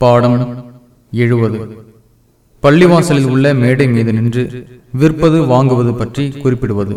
பாடம் எழுபது பள்ளிவாசலில் உள்ள மேடை மீது நின்று விற்பது வாங்குவது பற்றி குறிப்பிடுவது.